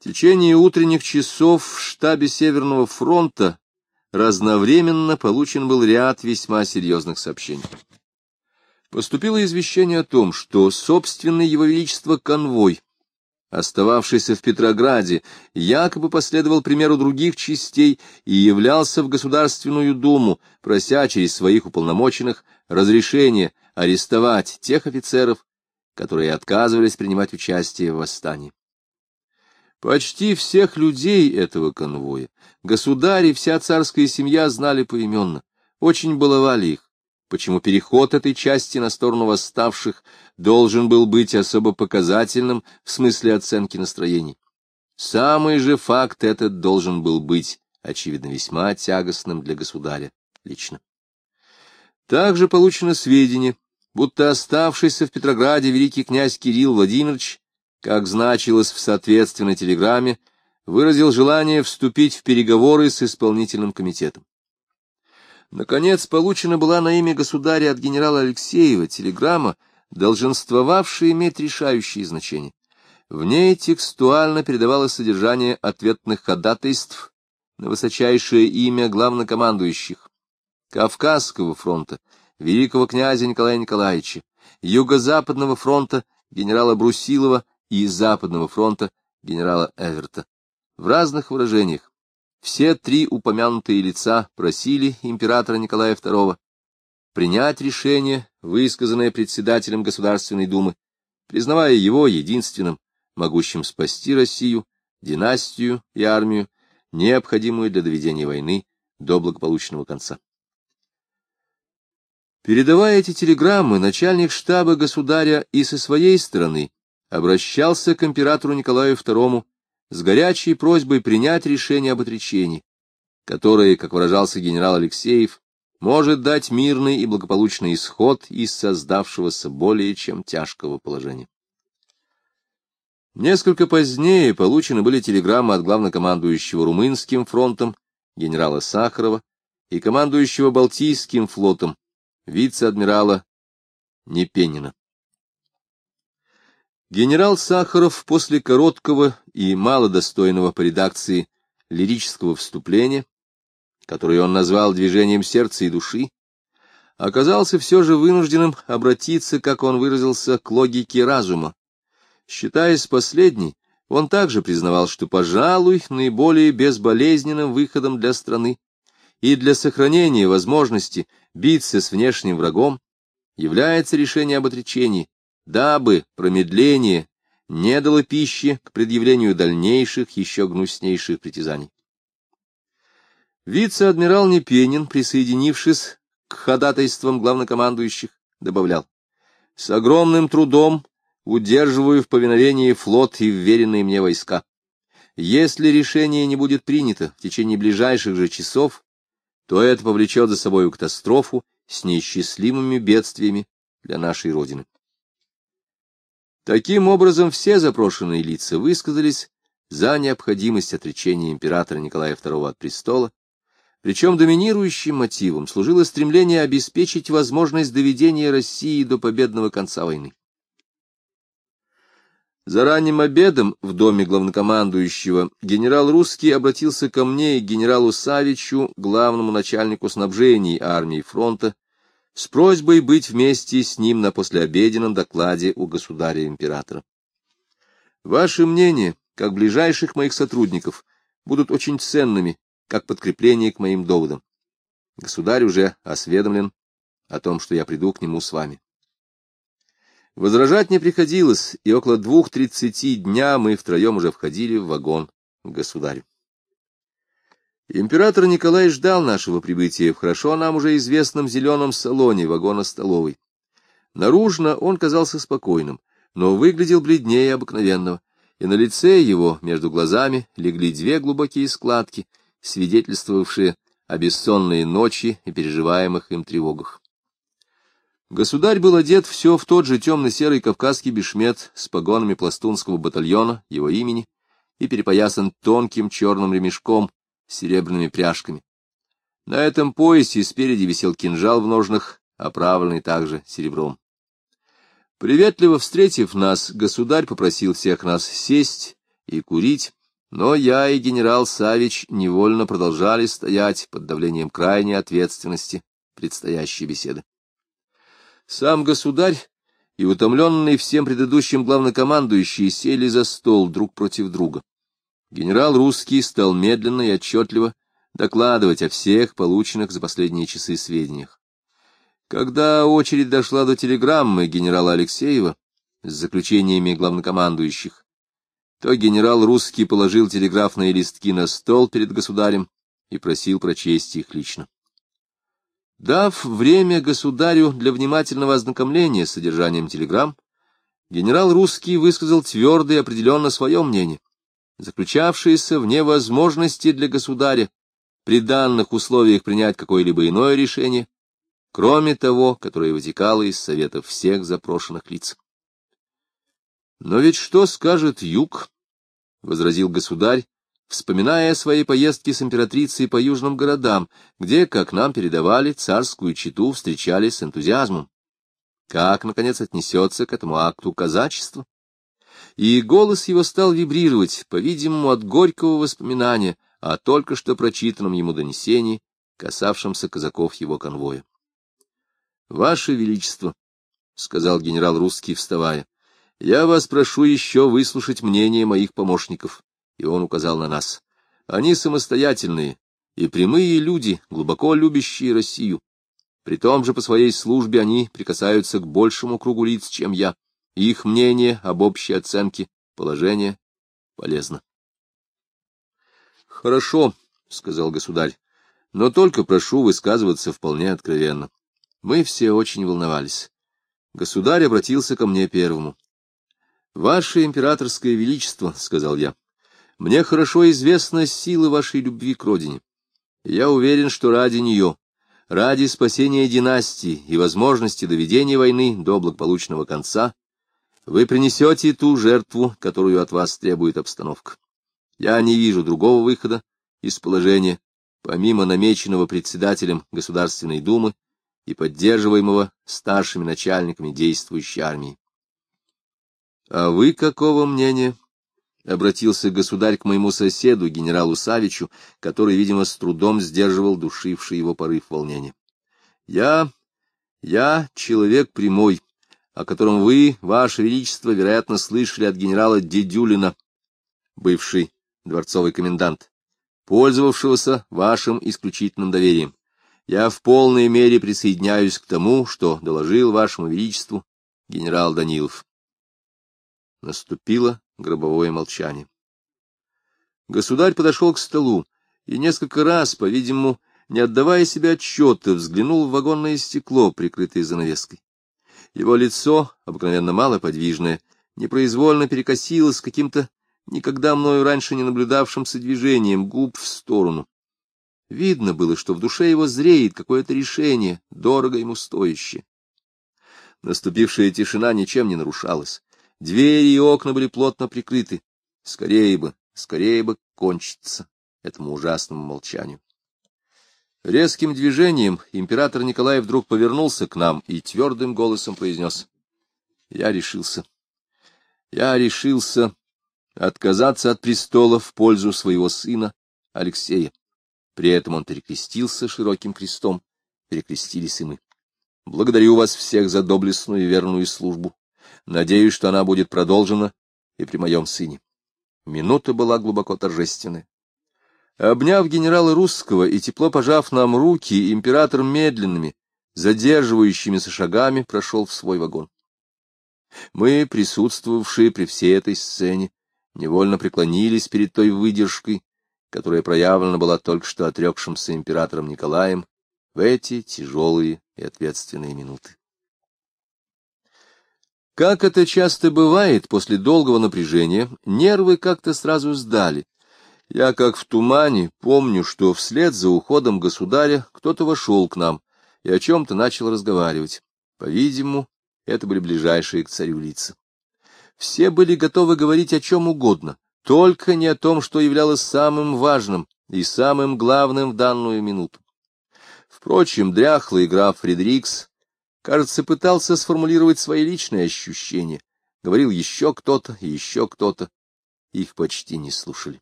В течение утренних часов в штабе Северного фронта разновременно получен был ряд весьма серьезных сообщений. Поступило извещение о том, что собственный его величество конвой, остававшийся в Петрограде, якобы последовал примеру других частей и являлся в Государственную Думу, прося через своих уполномоченных разрешение арестовать тех офицеров, которые отказывались принимать участие в восстании. Почти всех людей этого конвоя государь и вся царская семья знали поименно, очень баловали их, почему переход этой части на сторону восставших должен был быть особо показательным в смысле оценки настроений. Самый же факт этот должен был быть, очевидно, весьма тягостным для государя лично. Также получено сведения, будто оставшийся в Петрограде великий князь Кирилл Владимирович как значилось в соответственной телеграмме, выразил желание вступить в переговоры с исполнительным комитетом. Наконец, получена была на имя государя от генерала Алексеева телеграмма, долженствовавшая иметь решающее значение. В ней текстуально передавалось содержание ответных ходатайств на высочайшее имя главнокомандующих Кавказского фронта, великого князя Николая Николаевича, Юго-Западного фронта генерала Брусилова и Западного фронта генерала Эверта. В разных выражениях все три упомянутые лица просили императора Николая II принять решение, высказанное председателем Государственной Думы, признавая его единственным, могущим спасти Россию, династию и армию, необходимую для доведения войны до благополучного конца. Передавая эти телеграммы, начальник штаба государя и со своей стороны обращался к императору Николаю II с горячей просьбой принять решение об отречении, которое, как выражался генерал Алексеев, может дать мирный и благополучный исход из создавшегося более чем тяжкого положения. Несколько позднее получены были телеграммы от главнокомандующего Румынским фронтом генерала Сахарова и командующего Балтийским флотом вице-адмирала Непенина. Генерал Сахаров после короткого и малодостойного по редакции лирического вступления, которое он назвал движением сердца и души, оказался все же вынужденным обратиться, как он выразился, к логике разума. Считаясь последней, он также признавал, что, пожалуй, наиболее безболезненным выходом для страны и для сохранения возможности биться с внешним врагом является решение об отречении, дабы промедление не дало пищи к предъявлению дальнейших, еще гнуснейших притязаний. Вице-адмирал Непенин, присоединившись к ходатайствам главнокомандующих, добавлял, «С огромным трудом удерживаю в повиновении флот и вверенные мне войска. Если решение не будет принято в течение ближайших же часов, то это повлечет за собой катастрофу с неисчислимыми бедствиями для нашей Родины. Таким образом, все запрошенные лица высказались за необходимость отречения императора Николая II от престола, причем доминирующим мотивом служило стремление обеспечить возможность доведения России до победного конца войны. За ранним обедом в доме главнокомандующего генерал Русский обратился ко мне и генералу Савичу, главному начальнику снабжений армии фронта, с просьбой быть вместе с ним на послеобеденном докладе у государя-императора. Ваше мнение, как ближайших моих сотрудников, будут очень ценными, как подкрепление к моим доводам. Государь уже осведомлен о том, что я приду к нему с вами. Возражать не приходилось, и около двух тридцати дня мы втроем уже входили в вагон к государю. Император Николай ждал нашего прибытия в хорошо нам уже известном зеленом салоне вагона столовой. Наружно он казался спокойным, но выглядел бледнее обыкновенного, и на лице его между глазами легли две глубокие складки, свидетельствовавшие о бессонной ночи и переживаемых им тревогах. Государь был одет все в тот же темно-серый кавказский бешмет с погонами пластунского батальона его имени и перепоясан тонким черным ремешком, серебряными пряжками. На этом поясе спереди висел кинжал в ножнах, оправленный также серебром. Приветливо встретив нас, государь попросил всех нас сесть и курить, Но я и генерал Савич невольно продолжали стоять под давлением крайней ответственности предстоящей беседы. Сам государь и утомленный всем предыдущим главнокомандующие сели за стол друг против друга. Генерал Русский стал медленно и отчетливо докладывать о всех полученных за последние часы сведениях. Когда очередь дошла до телеграммы генерала Алексеева с заключениями главнокомандующих, то генерал Русский положил телеграфные листки на стол перед государем и просил прочесть их лично. Дав время государю для внимательного ознакомления с содержанием телеграмм, генерал Русский высказал твердо и определенно свое мнение, заключавшееся в невозможности для государя при данных условиях принять какое-либо иное решение, кроме того, которое вытекало из советов всех запрошенных лиц. Но ведь что скажет юг? — возразил государь, вспоминая свои поездки с императрицей по южным городам, где, как нам передавали, царскую читу встречали с энтузиазмом. Как, наконец, отнесется к этому акту казачества? И голос его стал вибрировать, по-видимому, от горького воспоминания о только что прочитанном ему донесении, касавшемся казаков его конвоя. — Ваше Величество, — сказал генерал русский, вставая, я вас прошу еще выслушать мнение моих помощников. И он указал на нас. Они самостоятельные и прямые люди, глубоко любящие Россию. При том же по своей службе они прикасаются к большему кругу лиц, чем я. Их мнение об общей оценке положения полезно. — Хорошо, — сказал государь, — но только прошу высказываться вполне откровенно. Мы все очень волновались. Государь обратился ко мне первому. — Ваше императорское величество, — сказал я, — мне хорошо известна сила вашей любви к родине. Я уверен, что ради нее, ради спасения династии и возможности доведения войны до благополучного конца, вы принесете ту жертву, которую от вас требует обстановка. Я не вижу другого выхода из положения, помимо намеченного председателем Государственной Думы и поддерживаемого старшими начальниками действующей армии. — А вы какого мнения? — обратился государь к моему соседу, генералу Савичу, который, видимо, с трудом сдерживал душивший его порыв волнения. — Я... я человек прямой, о котором вы, ваше величество, вероятно, слышали от генерала Дедюлина, бывший дворцовый комендант, пользовавшегося вашим исключительным доверием. Я в полной мере присоединяюсь к тому, что доложил вашему величеству генерал Данилов. Наступило гробовое молчание. Государь подошел к столу и несколько раз, по-видимому, не отдавая себе отчета, взглянул в вагонное стекло, прикрытое занавеской. Его лицо, обыкновенно малоподвижное, непроизвольно перекосилось каким-то никогда мною раньше не наблюдавшимся движением губ в сторону. Видно было, что в душе его зреет какое-то решение, дорого ему стоящее. Наступившая тишина ничем не нарушалась. Двери и окна были плотно прикрыты. Скорее бы, скорее бы кончиться этому ужасному молчанию. Резким движением император Николай вдруг повернулся к нам и твердым голосом произнес. Я решился. Я решился отказаться от престола в пользу своего сына Алексея. При этом он перекрестился широким крестом, перекрестились и мы. Благодарю вас всех за доблестную и верную службу. Надеюсь, что она будет продолжена и при моем сыне. Минута была глубоко торжественная. Обняв генерала русского и тепло пожав нам руки, император медленными, задерживающимися шагами прошел в свой вагон. Мы, присутствовавшие при всей этой сцене, невольно преклонились перед той выдержкой, которая проявлена была только что отрекшимся императором Николаем в эти тяжелые и ответственные минуты. Как это часто бывает после долгого напряжения, нервы как-то сразу сдали. Я, как в тумане, помню, что вслед за уходом государя кто-то вошел к нам и о чем-то начал разговаривать. По-видимому, это были ближайшие к царю лица. Все были готовы говорить о чем угодно, только не о том, что являлось самым важным и самым главным в данную минуту. Впрочем, дряхлый граф Фредерикс Кажется, пытался сформулировать свои личные ощущения. Говорил еще кто-то и еще кто-то. Их почти не слушали.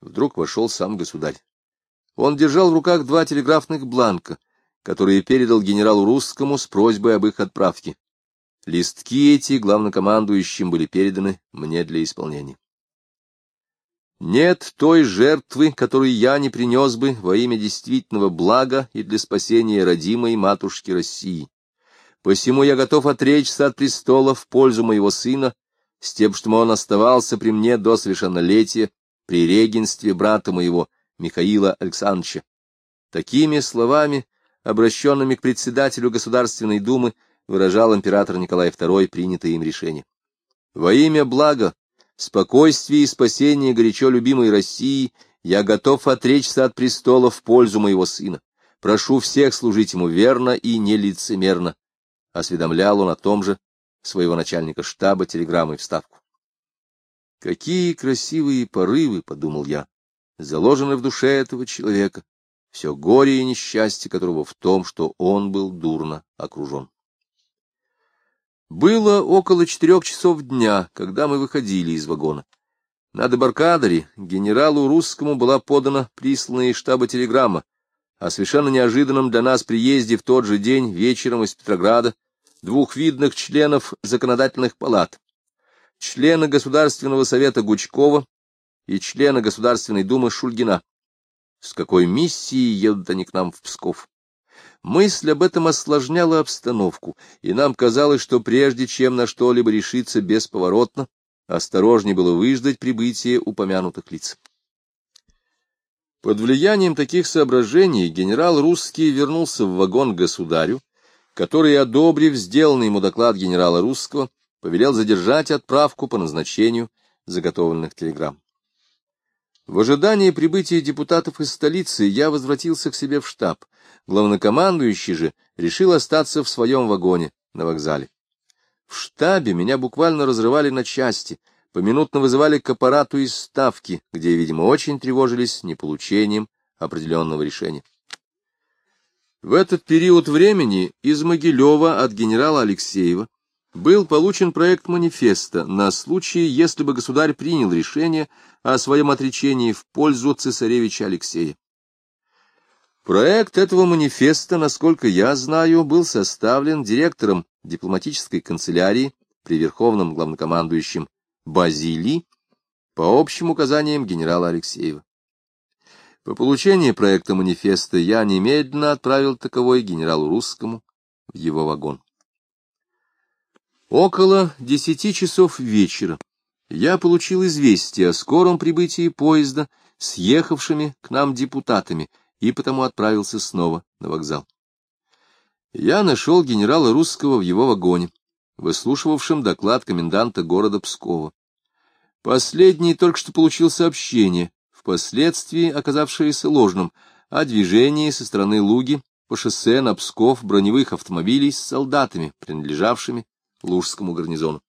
Вдруг вошел сам государь. Он держал в руках два телеграфных бланка, которые передал генералу Русскому с просьбой об их отправке. Листки эти главнокомандующим были переданы мне для исполнения. Нет той жертвы, которую я не принес бы во имя действительного блага и для спасения родимой матушки России. Посему я готов отречься от престола в пользу моего сына, с тем, чтобы он оставался при мне до совершеннолетия при регенстве брата моего, Михаила Александровича. Такими словами, обращенными к председателю Государственной Думы, выражал император Николай II принятое им решение. Во имя блага, спокойствия и спасения горячо любимой России я готов отречься от престола в пользу моего сына. Прошу всех служить ему верно и нелицемерно. Осведомлял он о том же своего начальника штаба телеграммой вставку. Какие красивые порывы, — подумал я, — заложены в душе этого человека, все горе и несчастье которого в том, что он был дурно окружен. Было около четырех часов дня, когда мы выходили из вагона. На дебаркадере генералу русскому была подана присланная из штаба телеграмма о совершенно неожиданном для нас приезде в тот же день вечером из Петрограда двух видных членов законодательных палат, члена Государственного совета Гучкова и члена Государственной думы Шульгина. С какой миссией едут они к нам в Псков? Мысль об этом осложняла обстановку, и нам казалось, что прежде чем на что-либо решиться бесповоротно, осторожнее было выждать прибытие упомянутых лиц. Под влиянием таких соображений генерал Русский вернулся в вагон государю, который, одобрив сделанный ему доклад генерала Русского, повелел задержать отправку по назначению заготовленных телеграмм. В ожидании прибытия депутатов из столицы я возвратился к себе в штаб. Главнокомандующий же решил остаться в своем вагоне на вокзале. В штабе меня буквально разрывали на части, поминутно вызывали к аппарату из ставки, где, видимо, очень тревожились неполучением определенного решения. В этот период времени из Могилева от генерала Алексеева был получен проект манифеста на случай, если бы государь принял решение о своем отречении в пользу цесаревича Алексея. Проект этого манифеста, насколько я знаю, был составлен директором дипломатической канцелярии при Верховном главнокомандующем Базилии по общим указаниям генерала Алексеева. По получении проекта манифеста я немедленно отправил таковой генералу Русскому в его вагон. Около десяти часов вечера я получил известие о скором прибытии поезда с ехавшими к нам депутатами и потому отправился снова на вокзал. Я нашел генерала Русского в его вагоне, выслушивавшем доклад коменданта города Пскова. Последний только что получил сообщение, впоследствии оказавшееся ложным, о движении со стороны Луги по шоссе на Псков броневых автомобилей с солдатами, принадлежавшими Лужскому гарнизону.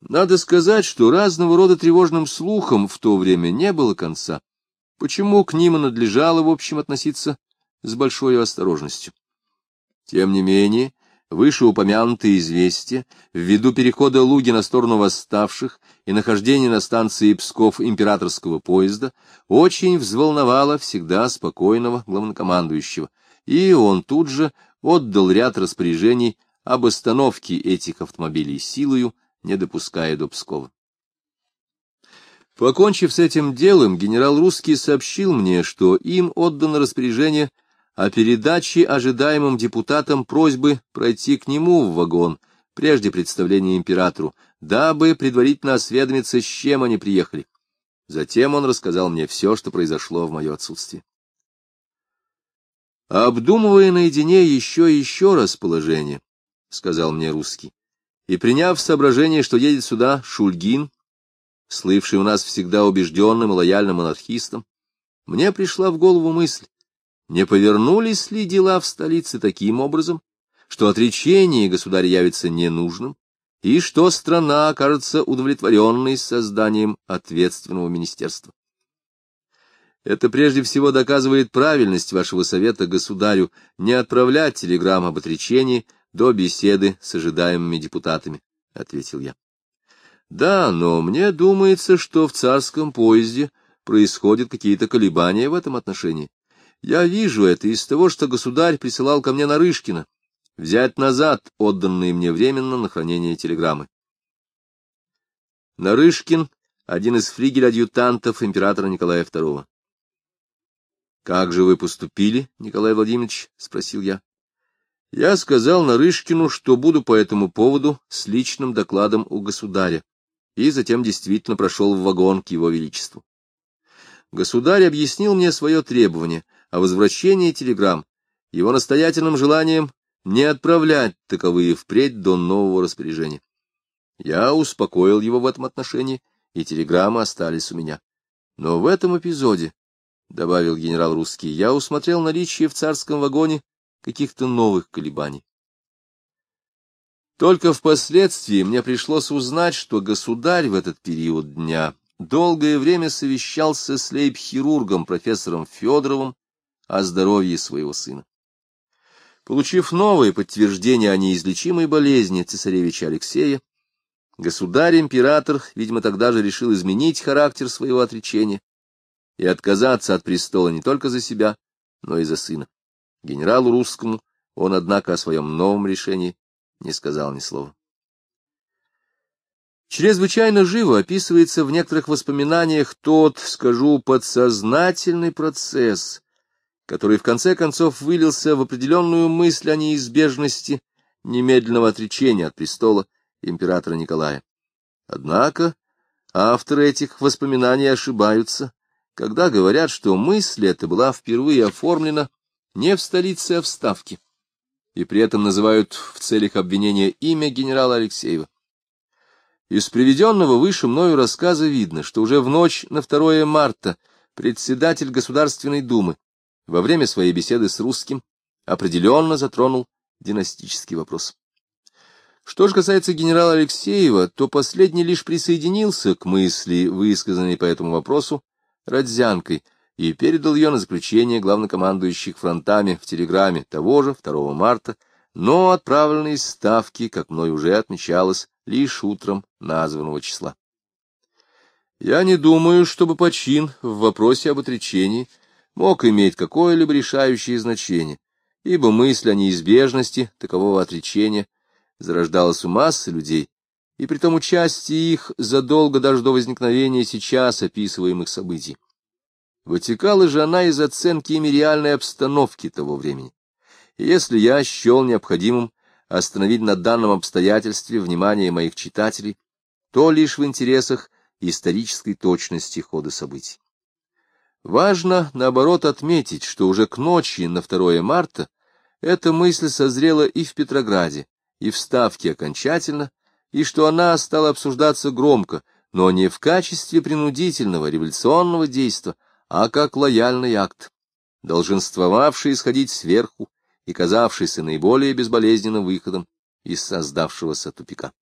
Надо сказать, что разного рода тревожным слухам в то время не было конца, почему к ним и надлежало, в общем, относиться с большой осторожностью. Тем не менее, вышеупомянутые известия, ввиду перехода Луги на сторону восставших и нахождения на станции Псков императорского поезда, очень взволновало всегда спокойного главнокомандующего, и он тут же отдал ряд распоряжений об остановке этих автомобилей силою, не допуская до Пскова. Покончив с этим делом, генерал Русский сообщил мне, что им отдано распоряжение о передаче ожидаемым депутатам просьбы пройти к нему в вагон прежде представления императору, дабы предварительно осведомиться, с чем они приехали. Затем он рассказал мне все, что произошло в мое отсутствие. Обдумывая наедине еще и еще раз положение, — сказал мне русский. И приняв соображение, что едет сюда Шульгин, слывший у нас всегда убежденным и лояльным монархистом, мне пришла в голову мысль, не повернулись ли дела в столице таким образом, что отречение государя явится ненужным, и что страна окажется удовлетворенной созданием ответственного министерства. Это прежде всего доказывает правильность вашего совета государю не отправлять телеграмм об отречении до беседы с ожидаемыми депутатами, — ответил я. — Да, но мне думается, что в царском поезде происходят какие-то колебания в этом отношении. Я вижу это из того, что государь присылал ко мне Нарышкина, взять назад отданные мне временно на хранение телеграммы. Нарышкин — один из флигель-адъютантов императора Николая II. — Как же вы поступили, Николай Владимирович? — спросил я. Я сказал Нарышкину, что буду по этому поводу с личным докладом у государя, и затем действительно прошел в вагон к его величеству. Государь объяснил мне свое требование о возвращении телеграмм, его настоятельным желанием не отправлять таковые впредь до нового распоряжения. Я успокоил его в этом отношении, и телеграммы остались у меня. Но в этом эпизоде, — добавил генерал русский, — я усмотрел наличие в царском вагоне каких-то новых колебаний. Только впоследствии мне пришлось узнать, что государь в этот период дня долгое время совещался с лейб-хирургом профессором Федоровым о здоровье своего сына. Получив новое подтверждение о неизлечимой болезни цесаревича Алексея, государь-император, видимо, тогда же решил изменить характер своего отречения и отказаться от престола не только за себя, но и за сына. Генералу русскому он, однако, о своем новом решении не сказал ни слова. Чрезвычайно живо описывается в некоторых воспоминаниях тот, скажу, подсознательный процесс, который в конце концов вылился в определенную мысль о неизбежности немедленного отречения от престола императора Николая. Однако авторы этих воспоминаний ошибаются, когда говорят, что мысль эта была впервые оформлена не в столице, а в Ставке, и при этом называют в целях обвинения имя генерала Алексеева. Из приведенного выше мною рассказа видно, что уже в ночь на 2 марта председатель Государственной Думы во время своей беседы с русским определенно затронул династический вопрос. Что же касается генерала Алексеева, то последний лишь присоединился к мысли, высказанной по этому вопросу Родзянкой, и передал ее на заключение главнокомандующих фронтами в телеграмме того же 2 марта, но отправленной из Ставки, как мной уже отмечалось, лишь утром названного числа. Я не думаю, чтобы почин в вопросе об отречении мог иметь какое-либо решающее значение, ибо мысль о неизбежности такового отречения зарождалась у массы людей, и при том участие их задолго даже до возникновения сейчас описываемых событий. Вытекала же она из оценки ими реальной обстановки того времени. И если я счел необходимым остановить на данном обстоятельстве внимание моих читателей, то лишь в интересах исторической точности хода событий. Важно, наоборот, отметить, что уже к ночи на 2 марта эта мысль созрела и в Петрограде, и в Ставке окончательно, и что она стала обсуждаться громко, но не в качестве принудительного революционного действия, а как лояльный акт, долженствовавший исходить сверху и казавшийся наиболее безболезненным выходом из создавшегося тупика.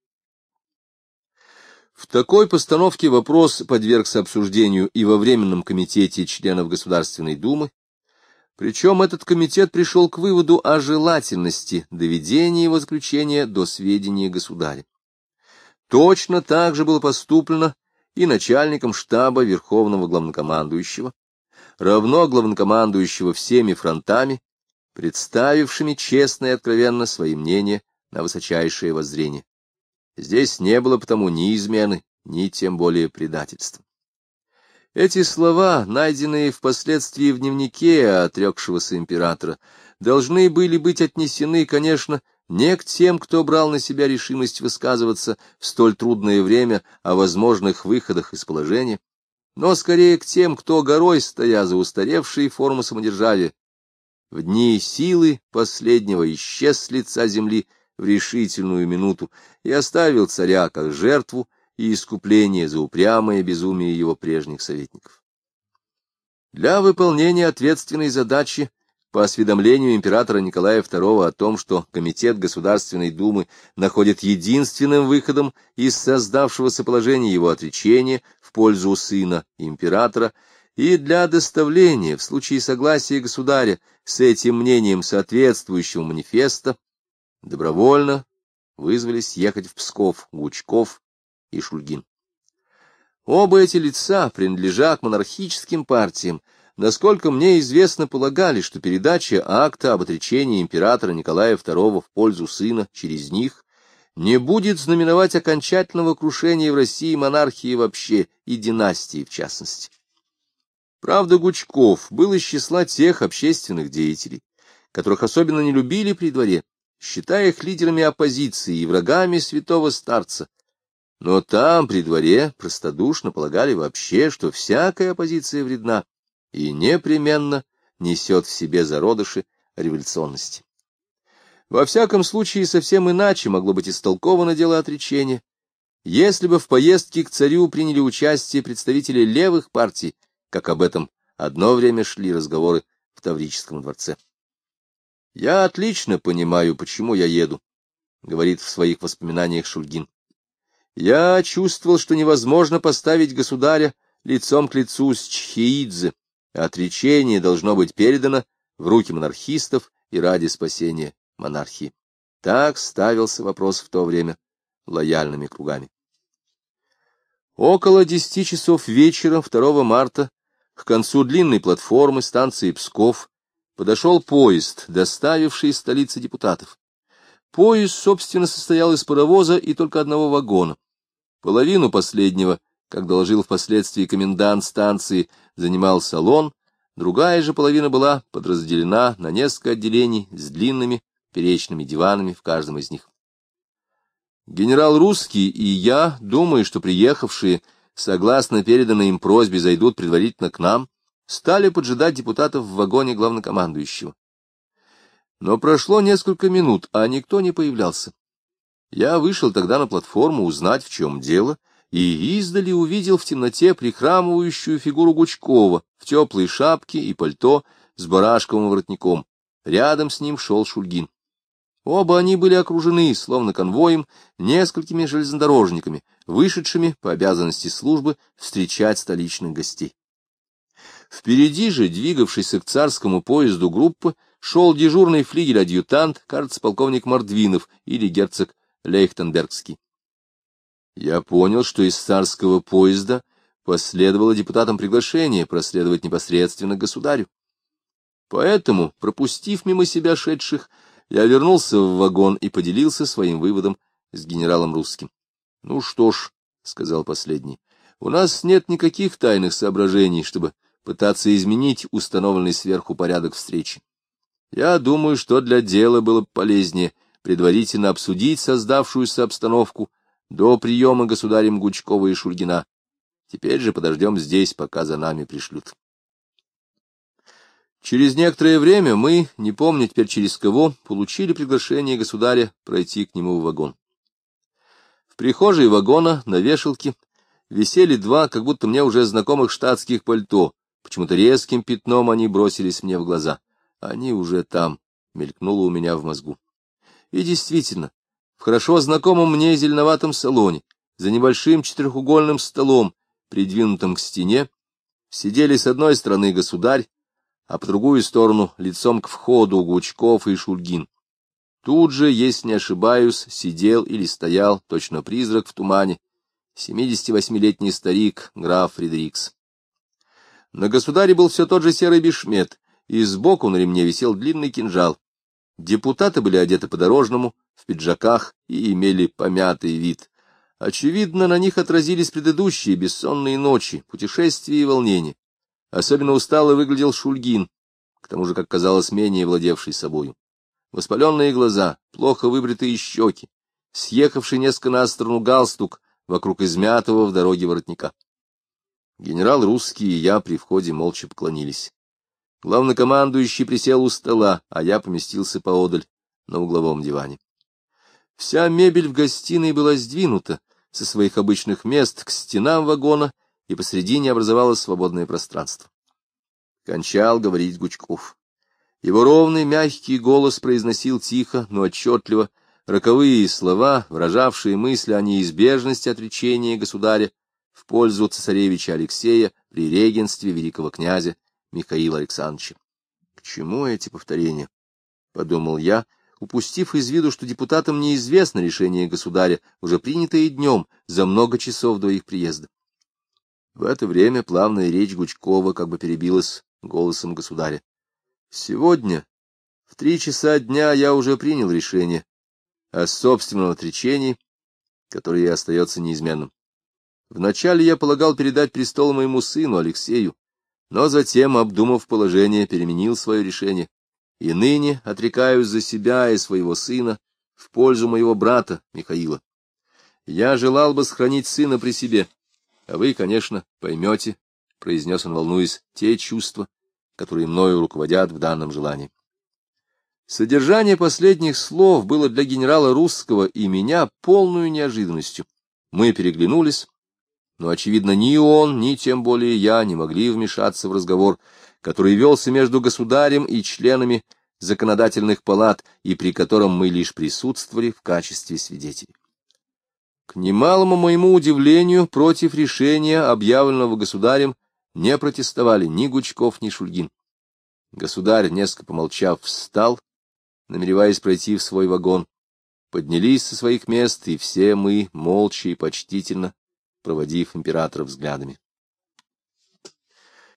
В такой постановке вопрос подвергся обсуждению и во Временном комитете членов Государственной Думы, причем этот комитет пришел к выводу о желательности доведения его заключения до сведения государя. Точно так же было поступлено и начальником штаба Верховного Главнокомандующего, равно главнокомандующего всеми фронтами, представившими честно и откровенно свои мнения на высочайшее воззрение. Здесь не было потому ни измены, ни тем более предательства. Эти слова, найденные впоследствии в дневнике отрекшегося императора, должны были быть отнесены, конечно, не к тем, кто брал на себя решимость высказываться в столь трудное время о возможных выходах из положения, но скорее к тем, кто горой стоя за устаревшие формы самодержавия. В дни силы последнего исчез с лица земли в решительную минуту и оставил царя как жертву и искупление за упрямое безумие его прежних советников. Для выполнения ответственной задачи по осведомлению императора Николая II о том, что Комитет Государственной Думы находит единственным выходом из создавшегося положения его отречения в пользу сына императора, и для доставления в случае согласия государя с этим мнением соответствующего манифеста добровольно вызвались ехать в Псков Гучков и Шульгин. Оба эти лица, принадлежа к монархическим партиям, насколько мне известно, полагали, что передача акта об отречении императора Николая II в пользу сына через них не будет знаменовать окончательного крушения в России монархии вообще и династии в частности. Правда, Гучков был из числа тех общественных деятелей, которых особенно не любили при дворе, считая их лидерами оппозиции и врагами святого старца. Но там, при дворе, простодушно полагали вообще, что всякая оппозиция вредна и непременно несет в себе зародыши революционности. Во всяком случае, совсем иначе могло быть истолковано дело отречения, если бы в поездке к царю приняли участие представители левых партий, как об этом одно время шли разговоры в Таврическом дворце. «Я отлично понимаю, почему я еду», — говорит в своих воспоминаниях Шульгин. «Я чувствовал, что невозможно поставить государя лицом к лицу с Чхеидзе, отречение должно быть передано в руки монархистов и ради спасения монархии. Так ставился вопрос в то время лояльными кругами. Около десяти часов вечера 2 марта к концу длинной платформы станции Псков подошел поезд, доставивший из столицы депутатов. Поезд, собственно, состоял из паровоза и только одного вагона. Половину последнего, как доложил впоследствии комендант станции, занимал салон, другая же половина была подразделена на несколько отделений с длинными перечными диванами в каждом из них. Генерал Русский и я, думаю, что приехавшие, согласно переданной им просьбе, зайдут предварительно к нам, стали поджидать депутатов в вагоне главнокомандующего. Но прошло несколько минут, а никто не появлялся. Я вышел тогда на платформу узнать, в чем дело, и издали увидел в темноте прихрамывающую фигуру Гучкова в теплой шапке и пальто с барашковым воротником. Рядом с ним шел Шульгин. Оба они были окружены, словно конвоем, несколькими железнодорожниками, вышедшими по обязанности службы встречать столичных гостей. Впереди же, двигавшийся к царскому поезду группы, шел дежурный флигель-адъютант, кажется, полковник Мордвинов или герцог Лейхтенбергский. Я понял, что из царского поезда последовало депутатам приглашение проследовать непосредственно государю. Поэтому, пропустив мимо себя шедших, я вернулся в вагон и поделился своим выводом с генералом русским. — Ну что ж, — сказал последний, — у нас нет никаких тайных соображений, чтобы пытаться изменить установленный сверху порядок встречи. Я думаю, что для дела было бы полезнее предварительно обсудить создавшуюся обстановку до приема государем Гучкова и Шульгина. Теперь же подождем здесь, пока за нами пришлют. Через некоторое время мы, не помню теперь через кого, получили приглашение государя пройти к нему в вагон. В прихожей вагона на вешалке висели два, как будто мне уже знакомых штатских пальто. Почему-то резким пятном они бросились мне в глаза. Они уже там, мелькнуло у меня в мозгу. И действительно, в хорошо знакомом мне зеленоватом салоне, за небольшим четырехугольным столом, придвинутым к стене, сидели с одной стороны государь, а по другую сторону, лицом к входу, Гучков и Шульгин. Тут же, если не ошибаюсь, сидел или стоял, точно призрак в тумане, 78-летний старик, граф Фредерикс. На государе был все тот же серый бешмет, и сбоку на ремне висел длинный кинжал. Депутаты были одеты по-дорожному, в пиджаках и имели помятый вид. Очевидно, на них отразились предыдущие бессонные ночи, путешествия и волнения. Особенно устало выглядел Шульгин, к тому же, как казалось, менее владевший собою. Воспаленные глаза, плохо выбритые щеки, съехавший несколько на сторону галстук вокруг измятого в дороге воротника. Генерал русский и я при входе молча поклонились. Главнокомандующий присел у стола, а я поместился поодаль на угловом диване. Вся мебель в гостиной была сдвинута со своих обычных мест к стенам вагона и посредине образовалось свободное пространство. Кончал говорить Гучков. Его ровный мягкий голос произносил тихо, но отчетливо роковые слова, выражавшие мысли о неизбежности отречения государя в пользу цесаревича Алексея при регенстве великого князя Михаила Александровича. К чему эти повторения? — подумал я, упустив из виду, что депутатам неизвестно решение государя, уже принятое днем, за много часов до их приезда. В это время плавная речь Гучкова как бы перебилась голосом государя. Сегодня, в три часа дня, я уже принял решение о собственном отречении, которое и остается неизменным. Вначале я полагал передать престол моему сыну Алексею, но затем, обдумав положение, переменил свое решение, и ныне отрекаюсь за себя и своего сына в пользу моего брата Михаила. Я желал бы сохранить сына при себе, а вы, конечно, поймете, — произнес он, волнуясь, — те чувства, которые мною руководят в данном желании. Содержание последних слов было для генерала Русского и меня полную неожиданностью. Мы переглянулись, но, очевидно, ни он, ни тем более я не могли вмешаться в разговор, который велся между государем и членами законодательных палат, и при котором мы лишь присутствовали в качестве свидетелей. К немалому моему удивлению, против решения, объявленного государем, не протестовали ни Гучков, ни Шульгин. Государь, несколько помолчав, встал, намереваясь пройти в свой вагон. Поднялись со своих мест, и все мы, молча и почтительно, проводив императора взглядами.